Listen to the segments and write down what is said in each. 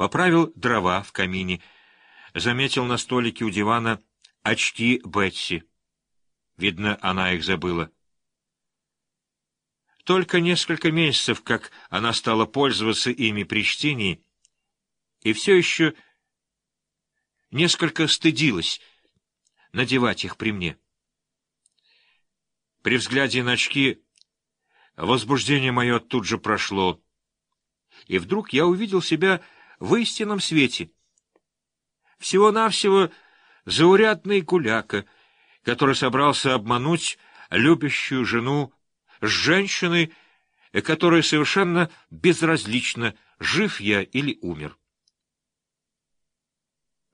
поправил дрова в камине, заметил на столике у дивана очки Бетси. Видно, она их забыла. Только несколько месяцев, как она стала пользоваться ими при чтении, и все еще несколько стыдилась надевать их при мне. При взгляде на очки возбуждение мое тут же прошло, и вдруг я увидел себя в истинном свете. Всего-навсего заурядный гуляка, который собрался обмануть любящую жену с женщиной, которая совершенно безразлична, жив я или умер.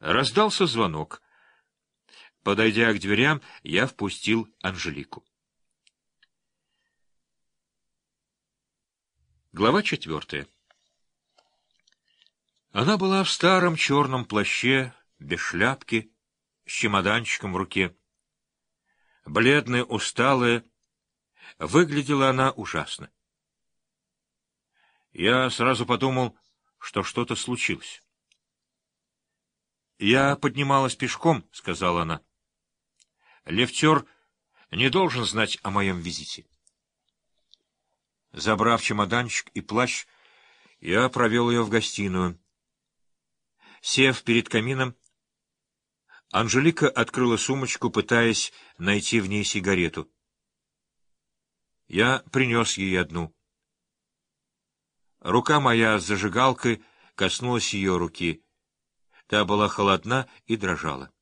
Раздался звонок. Подойдя к дверям, я впустил Анжелику. Глава четвертая. Она была в старом черном плаще, без шляпки, с чемоданчиком в руке. Бледная, усталая, выглядела она ужасно. Я сразу подумал, что что-то случилось. «Я поднималась пешком», — сказала она. «Лифтер не должен знать о моем визите». Забрав чемоданчик и плащ, я провел ее в гостиную. Сев перед камином, Анжелика открыла сумочку, пытаясь найти в ней сигарету. Я принес ей одну. Рука моя с зажигалкой коснулась ее руки. Та была холодна и дрожала.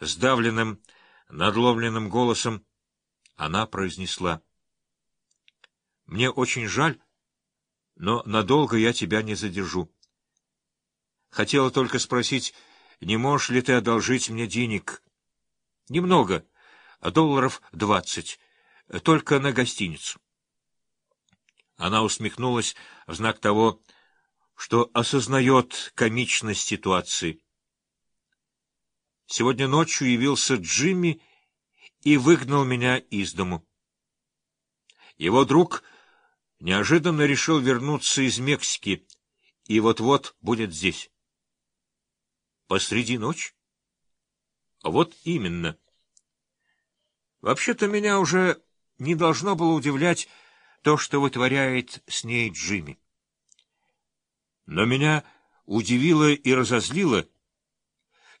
Сдавленным, надломленным голосом она произнесла. — Мне очень жаль, но надолго я тебя не задержу. Хотела только спросить, не можешь ли ты одолжить мне денег? Немного, долларов двадцать, только на гостиницу. Она усмехнулась в знак того, что осознает комичность ситуации. Сегодня ночью явился Джимми и выгнал меня из дому. Его друг неожиданно решил вернуться из Мексики и вот-вот будет здесь. Посреди ночи? Вот именно. Вообще-то меня уже не должно было удивлять то, что вытворяет с ней Джимми. Но меня удивило и разозлило,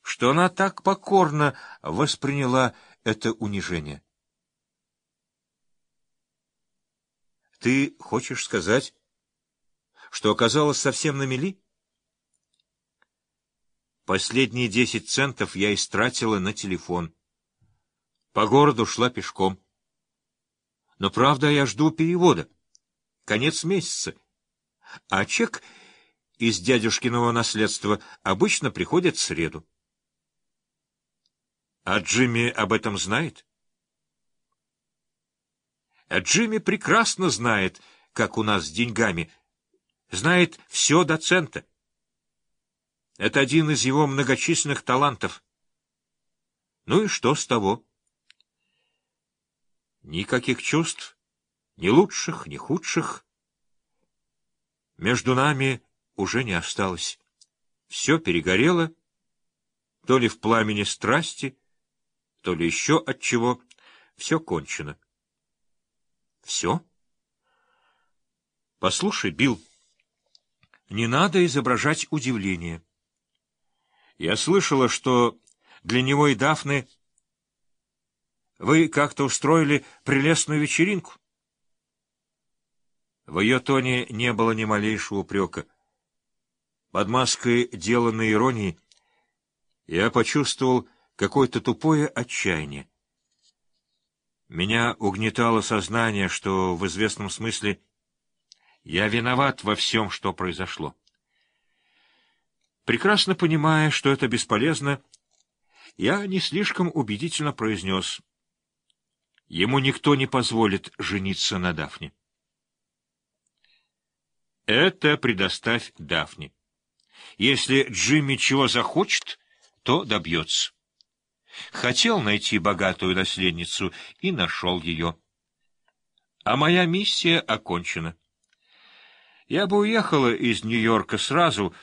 что она так покорно восприняла это унижение. Ты хочешь сказать, что оказалась совсем на мели? Последние десять центов я истратила на телефон. По городу шла пешком. Но, правда, я жду перевода. Конец месяца. А чек из дядюшкиного наследства обычно приходит в среду. А Джимми об этом знает? А Джимми прекрасно знает, как у нас с деньгами. Знает все до цента. Это один из его многочисленных талантов. Ну и что с того? Никаких чувств, ни лучших, ни худших. Между нами уже не осталось. Все перегорело, то ли в пламени страсти, то ли еще от чего. Все кончено. Все? Послушай, Билл, не надо изображать удивление. Я слышала, что для него и Дафны вы как-то устроили прелестную вечеринку. В ее тоне не было ни малейшего упрека. Под маской деланной иронии я почувствовал какое-то тупое отчаяние. Меня угнетало сознание, что в известном смысле я виноват во всем, что произошло. Прекрасно понимая, что это бесполезно, я не слишком убедительно произнес. Ему никто не позволит жениться на Дафне. Это предоставь Дафне. Если Джимми чего захочет, то добьется. Хотел найти богатую наследницу и нашел ее. А моя миссия окончена. Я бы уехала из Нью-Йорка сразу,